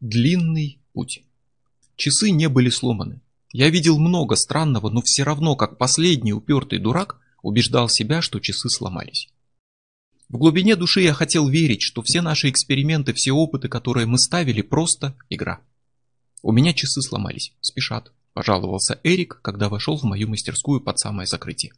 Длинный путь. Часы не были сломаны. Я видел много странного, но все равно, как последний упертый дурак, убеждал себя, что часы сломались. В глубине души я хотел верить, что все наши эксперименты, все опыты, которые мы ставили, просто игра. У меня часы сломались, спешат, пожаловался Эрик, когда вошел в мою мастерскую под самое закрытие.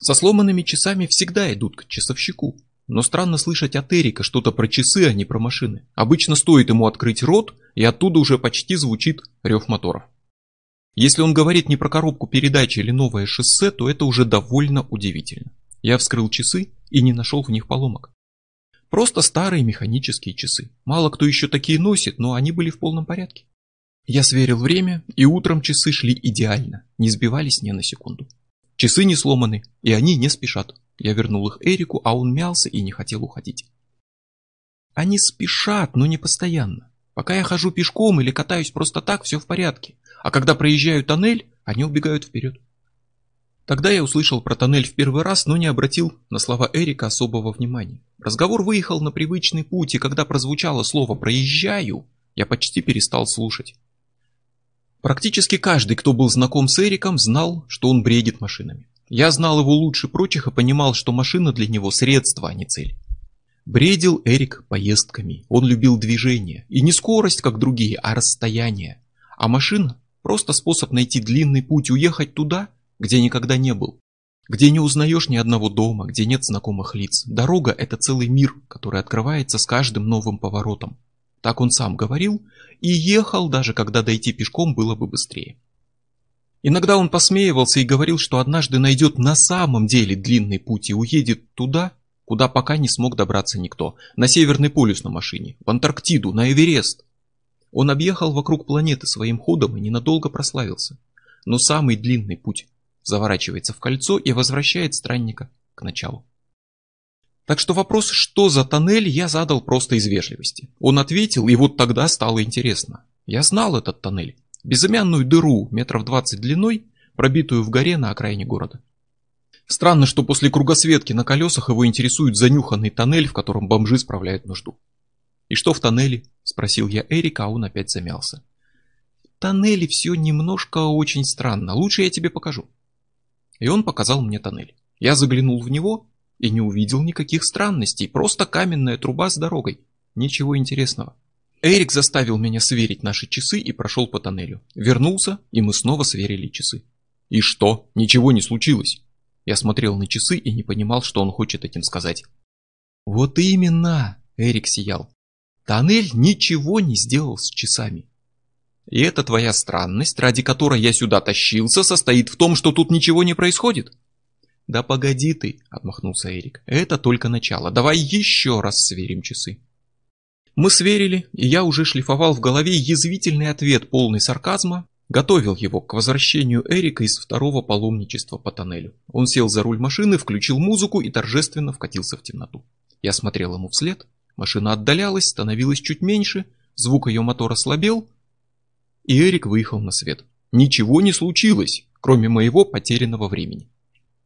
Со сломанными часами всегда идут к часовщику, но странно слышать от Эрика что-то про часы, а не про машины. Обычно стоит ему открыть рот, и оттуда уже почти звучит рев моторов. Если он говорит не про коробку передач или новое шоссе, то это уже довольно удивительно. Я вскрыл часы и не нашел в них поломок. Просто старые механические часы. Мало кто еще такие носит, но они были в полном порядке. Я сверил время, и утром часы шли идеально, не сбивались ни на секунду. Часы не сломаны, и они не спешат. Я вернул их Эрику, а он мялся и не хотел уходить. Они спешат, но не постоянно. Пока я хожу пешком или катаюсь просто так, все в порядке. А когда проезжаю тоннель, они убегают вперед. Тогда я услышал про тоннель в первый раз, но не обратил на слова Эрика особого внимания. Разговор выехал на привычный путь, и когда прозвучало слово «проезжаю», я почти перестал слушать. Практически каждый, кто был знаком с Эриком, знал, что он бредит машинами. Я знал его лучше прочих и понимал, что машина для него средство, а не цель. Бредил Эрик поездками. Он любил движение. И не скорость, как другие, а расстояние. А машина – просто способ найти длинный путь, уехать туда, где никогда не был. Где не узнаешь ни одного дома, где нет знакомых лиц. Дорога – это целый мир, который открывается с каждым новым поворотом. Так он сам говорил и ехал, даже когда дойти пешком было бы быстрее. Иногда он посмеивался и говорил, что однажды найдет на самом деле длинный путь и уедет туда, куда пока не смог добраться никто, на Северный полюс на машине, в Антарктиду, на Эверест. Он объехал вокруг планеты своим ходом и ненадолго прославился. Но самый длинный путь заворачивается в кольцо и возвращает странника к началу. Так что вопрос, что за тоннель, я задал просто из вежливости. Он ответил, и вот тогда стало интересно. Я знал этот тоннель. Безымянную дыру метров 20 длиной, пробитую в горе на окраине города. Странно, что после кругосветки на колесах его интересует занюханный тоннель, в котором бомжи справляют нужду. «И что в тоннеле?» – спросил я Эрика, а он опять замялся. «В тоннеле все немножко очень странно. Лучше я тебе покажу». И он показал мне тоннель. Я заглянул в него и не увидел никаких странностей, просто каменная труба с дорогой. Ничего интересного. Эрик заставил меня сверить наши часы и прошел по тоннелю. Вернулся, и мы снова сверили часы. И что? Ничего не случилось. Я смотрел на часы и не понимал, что он хочет этим сказать. Вот именно, Эрик сиял. Тоннель ничего не сделал с часами. И эта твоя странность, ради которой я сюда тащился, состоит в том, что тут ничего не происходит? Да погоди ты, отмахнулся Эрик. Это только начало. Давай еще раз сверим часы. Мы сверили, и я уже шлифовал в голове язвительный ответ, полный сарказма, готовил его к возвращению Эрика из второго паломничества по тоннелю. Он сел за руль машины, включил музыку и торжественно вкатился в темноту. Я смотрел ему вслед, машина отдалялась, становилась чуть меньше, звук ее мотора слабел, и Эрик выехал на свет. Ничего не случилось, кроме моего потерянного времени.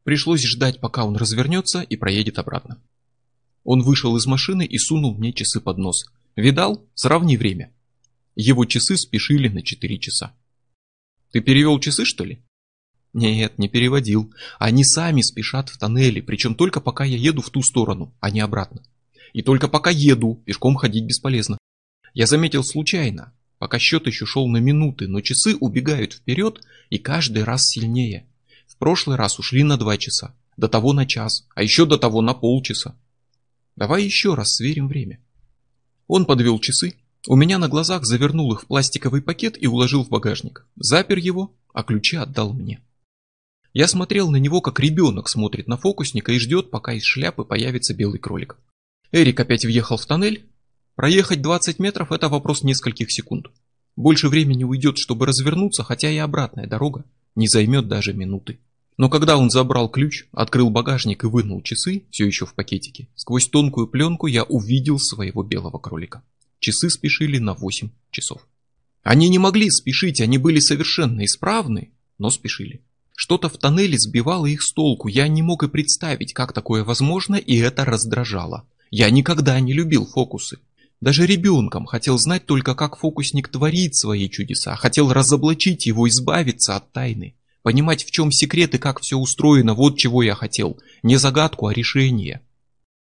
Пришлось ждать, пока он развернется и проедет обратно. Он вышел из машины и сунул мне часы под нос – Видал? Сравни время. Его часы спешили на 4 часа. Ты перевел часы, что ли? Нет, не переводил. Они сами спешат в тоннеле, причем только пока я еду в ту сторону, а не обратно. И только пока еду, пешком ходить бесполезно. Я заметил случайно, пока счет еще шел на минуты, но часы убегают вперед и каждый раз сильнее. В прошлый раз ушли на два часа, до того на час, а еще до того на полчаса. Давай еще раз сверим время. Он подвел часы, у меня на глазах завернул их в пластиковый пакет и уложил в багажник. Запер его, а ключи отдал мне. Я смотрел на него, как ребенок смотрит на фокусника и ждет, пока из шляпы появится белый кролик. Эрик опять въехал в тоннель. Проехать 20 метров – это вопрос нескольких секунд. Больше времени уйдет, чтобы развернуться, хотя и обратная дорога не займет даже минуты. Но когда он забрал ключ, открыл багажник и вынул часы, все еще в пакетике, сквозь тонкую пленку я увидел своего белого кролика. Часы спешили на 8 часов. Они не могли спешить, они были совершенно исправны, но спешили. Что-то в тоннеле сбивало их с толку, я не мог и представить, как такое возможно, и это раздражало. Я никогда не любил фокусы. Даже ребенком хотел знать только, как фокусник творит свои чудеса, хотел разоблачить его, избавиться от тайны. Понимать, в чем секрет и как все устроено, вот чего я хотел. Не загадку, а решение.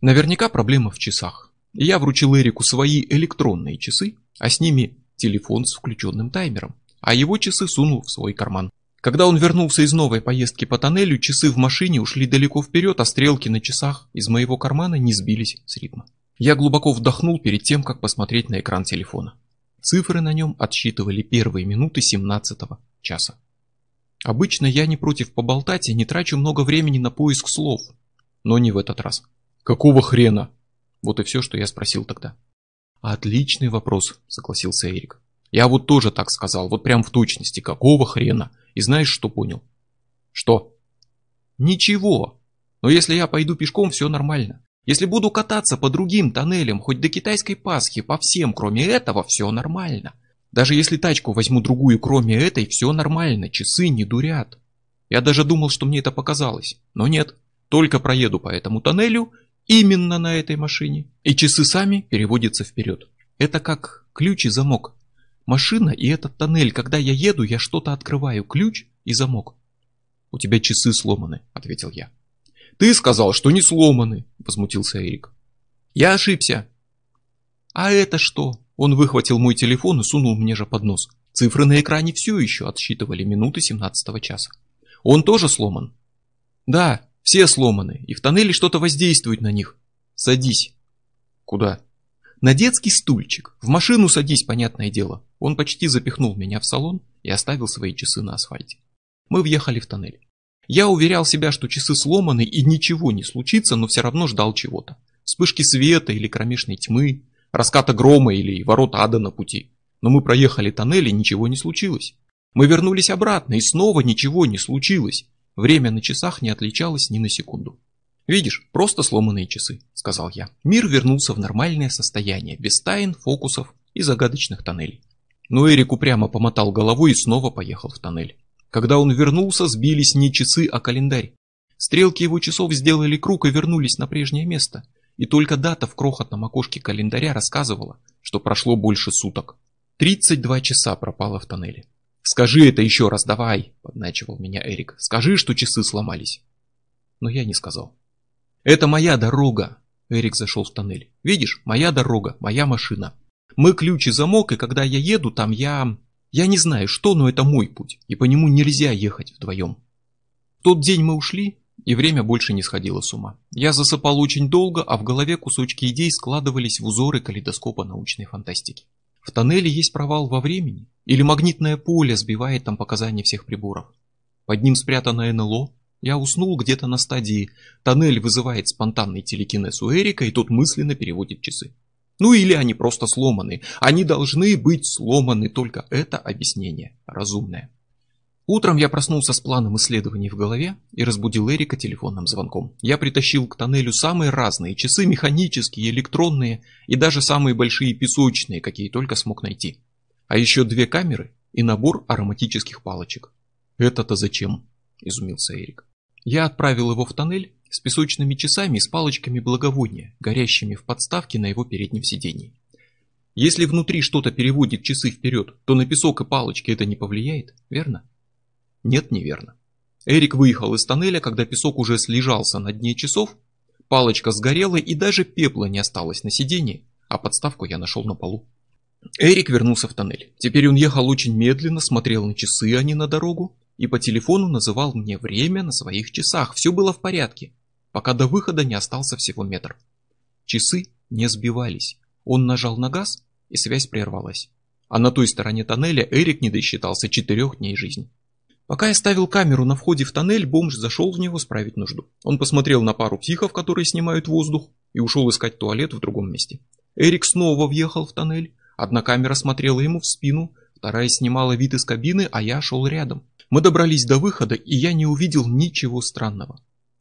Наверняка проблема в часах. Я вручил Эрику свои электронные часы, а с ними телефон с включенным таймером, а его часы сунул в свой карман. Когда он вернулся из новой поездки по тоннелю, часы в машине ушли далеко вперед, а стрелки на часах из моего кармана не сбились с ритма. Я глубоко вдохнул перед тем, как посмотреть на экран телефона. Цифры на нем отсчитывали первые минуты 17 часа. Обычно я не против поболтать и не трачу много времени на поиск слов. Но не в этот раз. Какого хрена? Вот и все, что я спросил тогда. Отличный вопрос, согласился Эрик. Я вот тоже так сказал, вот прям в точности. Какого хрена? И знаешь, что понял? Что? Ничего. Но если я пойду пешком, все нормально. Если буду кататься по другим тоннелям, хоть до китайской Пасхи, по всем, кроме этого, все нормально. Даже если тачку возьму другую, кроме этой, все нормально, часы не дурят. Я даже думал, что мне это показалось. Но нет, только проеду по этому тоннелю именно на этой машине, и часы сами переводятся вперед. Это как ключ и замок. Машина и этот тоннель, когда я еду, я что-то открываю, ключ и замок. «У тебя часы сломаны», — ответил я. «Ты сказал, что не сломаны», — возмутился Эрик. «Я ошибся». «А это что?» Он выхватил мой телефон и сунул мне же под нос. Цифры на экране все еще отсчитывали минуты 17 часа. Он тоже сломан? Да, все сломаны, и в тоннеле что-то воздействует на них. Садись. Куда? На детский стульчик. В машину садись, понятное дело. Он почти запихнул меня в салон и оставил свои часы на асфальте. Мы въехали в тоннель. Я уверял себя, что часы сломаны и ничего не случится, но все равно ждал чего-то. Вспышки света или кромешной тьмы, раската грома или ворот ада на пути. Но мы проехали тоннель и ничего не случилось. Мы вернулись обратно и снова ничего не случилось. Время на часах не отличалось ни на секунду. «Видишь, просто сломанные часы», — сказал я. Мир вернулся в нормальное состояние, без тайн, фокусов и загадочных тоннелей. Но Эрик упрямо помотал головой и снова поехал в тоннель. Когда он вернулся, сбились не часы, а календарь. Стрелки его часов сделали круг и вернулись на прежнее место и только дата в крохотном окошке календаря рассказывала, что прошло больше суток. 32 часа пропало в тоннеле. «Скажи это еще раз, давай!» – подначивал меня Эрик. «Скажи, что часы сломались!» Но я не сказал. «Это моя дорога!» Эрик зашел в тоннель. «Видишь, моя дорога, моя машина. Мы ключ и замок, и когда я еду, там я... Я не знаю что, но это мой путь, и по нему нельзя ехать вдвоем. В тот день мы ушли, и время больше не сходило с ума. Я засыпал очень долго, а в голове кусочки идей складывались в узоры калейдоскопа научной фантастики. В тоннеле есть провал во времени? Или магнитное поле сбивает там показания всех приборов? Под ним спрятано НЛО? Я уснул где-то на стадии. Тоннель вызывает спонтанный телекинез у Эрика, и тот мысленно переводит часы. Ну или они просто сломаны. Они должны быть сломаны, только это объяснение разумное. Утром я проснулся с планом исследований в голове и разбудил Эрика телефонным звонком. Я притащил к тоннелю самые разные часы, механические, электронные и даже самые большие песочные, какие только смог найти. А еще две камеры и набор ароматических палочек. «Это-то зачем?» – изумился Эрик. Я отправил его в тоннель с песочными часами и с палочками благовония, горящими в подставке на его переднем сидении. Если внутри что-то переводит часы вперед, то на песок и палочки это не повлияет, верно? Нет, неверно. Эрик выехал из тоннеля, когда песок уже слежался на дне часов, палочка сгорела и даже пепла не осталось на сиденье, а подставку я нашел на полу. Эрик вернулся в тоннель. Теперь он ехал очень медленно, смотрел на часы, а не на дорогу, и по телефону называл мне время на своих часах. Все было в порядке, пока до выхода не остался всего метр. Часы не сбивались. Он нажал на газ, и связь прервалась. А на той стороне тоннеля Эрик не досчитался четырех дней жизни. Пока я ставил камеру на входе в тоннель, бомж зашел в него справить нужду. Он посмотрел на пару психов, которые снимают воздух, и ушел искать туалет в другом месте. Эрик снова въехал в тоннель. Одна камера смотрела ему в спину, вторая снимала вид из кабины, а я шел рядом. Мы добрались до выхода, и я не увидел ничего странного.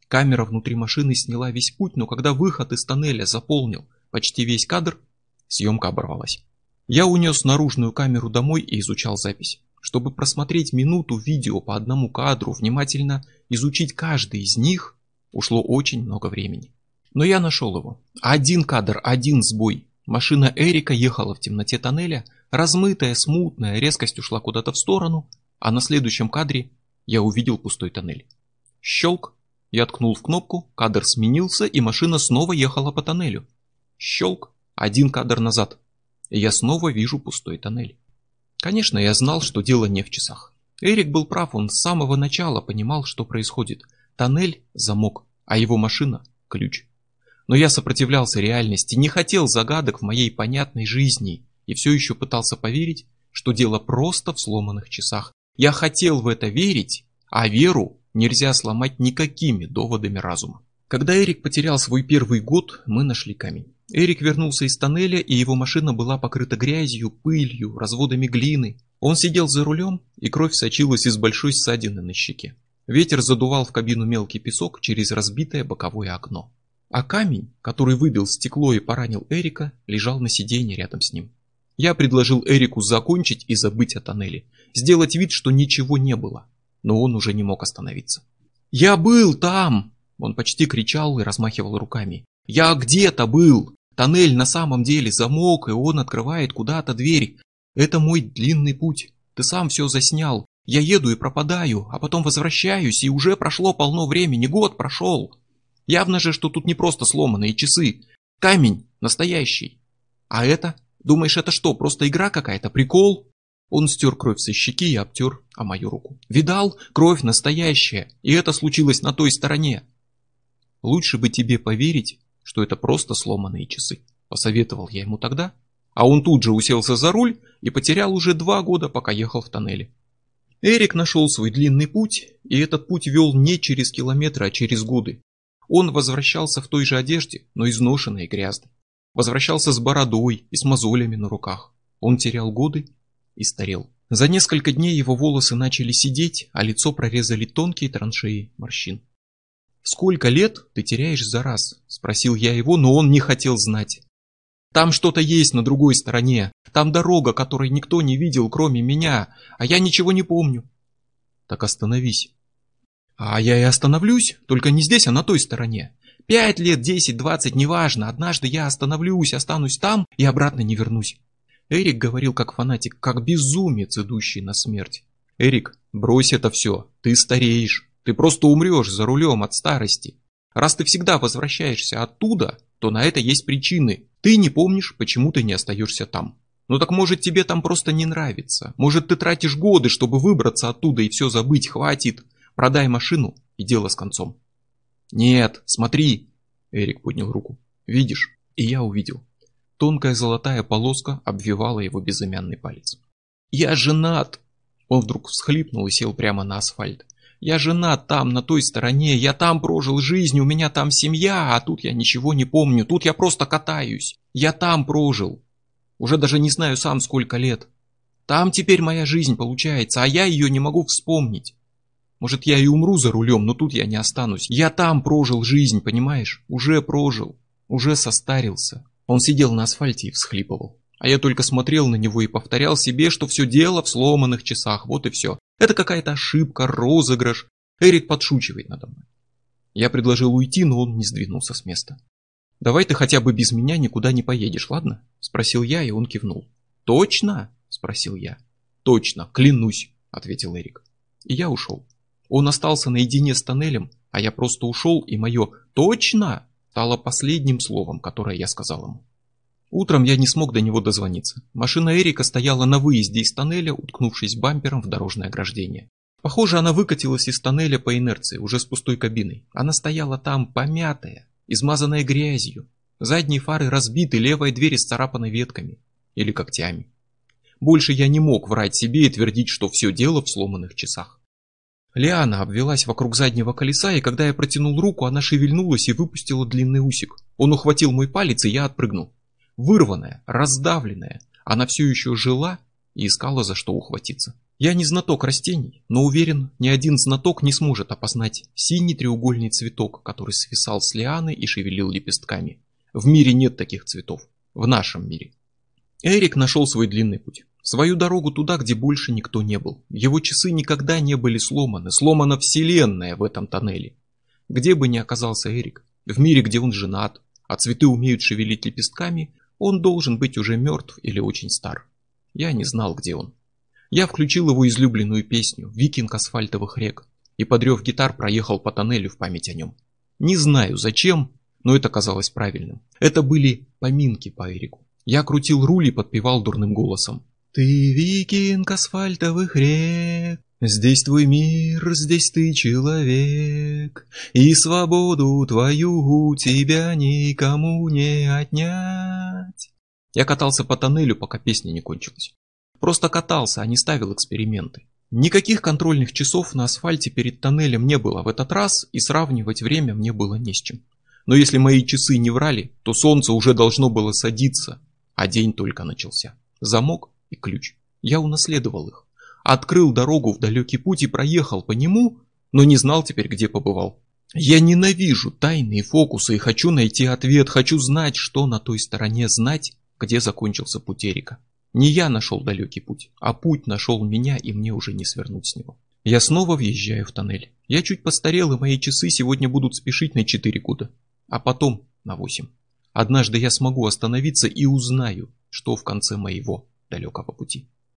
Камера внутри машины сняла весь путь, но когда выход из тоннеля заполнил почти весь кадр, съемка оборвалась. Я унес наружную камеру домой и изучал запись. Чтобы просмотреть минуту видео по одному кадру, внимательно изучить каждый из них, ушло очень много времени. Но я нашел его. Один кадр, один сбой. Машина Эрика ехала в темноте тоннеля, размытая, смутная, резкость ушла куда-то в сторону, а на следующем кадре я увидел пустой тоннель. Щелк, я ткнул в кнопку, кадр сменился, и машина снова ехала по тоннелю. Щелк, один кадр назад, и я снова вижу пустой тоннель. Конечно, я знал, что дело не в часах. Эрик был прав, он с самого начала понимал, что происходит. Тоннель – замок, а его машина – ключ. Но я сопротивлялся реальности, не хотел загадок в моей понятной жизни и все еще пытался поверить, что дело просто в сломанных часах. Я хотел в это верить, а веру нельзя сломать никакими доводами разума. Когда Эрик потерял свой первый год, мы нашли камень. Эрик вернулся из тоннеля, и его машина была покрыта грязью, пылью, разводами глины. Он сидел за рулем, и кровь сочилась из большой ссадины на щеке. Ветер задувал в кабину мелкий песок через разбитое боковое окно. А камень, который выбил стекло и поранил Эрика, лежал на сиденье рядом с ним. Я предложил Эрику закончить и забыть о тоннеле, сделать вид, что ничего не было, но он уже не мог остановиться. «Я был там!» Он почти кричал и размахивал руками. «Я где-то был! Тоннель на самом деле замок, и он открывает куда-то дверь. Это мой длинный путь. Ты сам все заснял. Я еду и пропадаю, а потом возвращаюсь, и уже прошло полно времени, год прошел. Явно же, что тут не просто сломанные часы. Камень настоящий. А это? Думаешь, это что, просто игра какая-то, прикол? Он стер кровь со щеки и обтер о мою руку. Видал? Кровь настоящая. И это случилось на той стороне. Лучше бы тебе поверить, что это просто сломанные часы. Посоветовал я ему тогда. А он тут же уселся за руль и потерял уже два года, пока ехал в тоннеле. Эрик нашел свой длинный путь, и этот путь вел не через километры, а через годы. Он возвращался в той же одежде, но изношенной и грязной. Возвращался с бородой и с мозолями на руках. Он терял годы и старел. За несколько дней его волосы начали сидеть, а лицо прорезали тонкие траншеи морщин. «Сколько лет ты теряешь за раз?» – спросил я его, но он не хотел знать. «Там что-то есть на другой стороне. Там дорога, которой никто не видел, кроме меня, а я ничего не помню». «Так остановись», а я и остановлюсь, только не здесь, а на той стороне. Пять лет, десять, двадцать, неважно, однажды я остановлюсь, останусь там и обратно не вернусь. Эрик говорил как фанатик, как безумец, идущий на смерть. Эрик, брось это все, ты стареешь, ты просто умрешь за рулем от старости. Раз ты всегда возвращаешься оттуда, то на это есть причины. Ты не помнишь, почему ты не остаешься там. Ну так может тебе там просто не нравится. Может ты тратишь годы, чтобы выбраться оттуда и все забыть, хватит. Продай машину и дело с концом. Нет, смотри. Эрик поднял руку. Видишь? И я увидел. Тонкая золотая полоска обвивала его безымянный палец. Я женат. Он вдруг всхлипнул и сел прямо на асфальт. Я женат там, на той стороне, я там прожил жизнь, у меня там семья, а тут я ничего не помню, тут я просто катаюсь. Я там прожил. Уже даже не знаю сам сколько лет. Там теперь моя жизнь получается, а я ее не могу вспомнить. Может, я и умру за рулем, но тут я не останусь. Я там прожил жизнь, понимаешь? Уже прожил. Уже состарился. Он сидел на асфальте и всхлипывал. А я только смотрел на него и повторял себе, что все дело в сломанных часах. Вот и все. Это какая-то ошибка, розыгрыш. Эрик подшучивает надо мной. Я предложил уйти, но он не сдвинулся с места. «Давай ты хотя бы без меня никуда не поедешь, ладно?» Спросил я, и он кивнул. «Точно?» Спросил я. «Точно, клянусь», ответил Эрик. И я ушел. Он остался наедине с тоннелем, а я просто ушел, и мое «точно» стало последним словом, которое я сказал ему. Утром я не смог до него дозвониться. Машина Эрика стояла на выезде из тоннеля, уткнувшись бампером в дорожное ограждение. Похоже, она выкатилась из тоннеля по инерции, уже с пустой кабиной. Она стояла там, помятая, измазанная грязью. Задние фары разбиты, левая дверь исцарапана ветками или когтями. Больше я не мог врать себе и твердить, что все дело в сломанных часах. Лиана обвелась вокруг заднего колеса, и когда я протянул руку, она шевельнулась и выпустила длинный усик. Он ухватил мой палец, и я отпрыгнул. Вырванная, раздавленная, она все еще жила и искала за что ухватиться. Я не знаток растений, но уверен, ни один знаток не сможет опознать синий треугольный цветок, который свисал с лианы и шевелил лепестками. В мире нет таких цветов. В нашем мире. Эрик нашел свой длинный путь. Свою дорогу туда, где больше никто не был. Его часы никогда не были сломаны. Сломана вселенная в этом тоннеле. Где бы ни оказался Эрик, в мире, где он женат, а цветы умеют шевелить лепестками, Он должен быть уже мертв или очень стар. Я не знал, где он. Я включил его излюбленную песню «Викинг асфальтовых рек» и, подрев гитар, проехал по тоннелю в память о нем. Не знаю зачем, но это казалось правильным. Это были поминки по Эрику. Я крутил руль и подпевал дурным голосом. «Ты викинг асфальтовых рек, Здесь твой мир, здесь ты человек, И свободу твою у тебя никому не отнять». Я катался по тоннелю, пока песня не кончилась. Просто катался, а не ставил эксперименты. Никаких контрольных часов на асфальте перед тоннелем не было в этот раз, и сравнивать время мне было не с чем. Но если мои часы не врали, то солнце уже должно было садиться, а день только начался. Замок и ключ. Я унаследовал их. Открыл дорогу в далекий путь и проехал по нему, но не знал теперь, где побывал. Я ненавижу тайные фокусы и хочу найти ответ, хочу знать, что на той стороне, знать, где закончился путь Эрика. Не я нашел далекий путь, а путь нашел меня, и мне уже не свернуть с него. Я снова въезжаю в тоннель. Я чуть постарел, и мои часы сегодня будут спешить на 4 года, а потом на 8. Однажды я смогу остановиться и узнаю, что в конце моего далекого пути.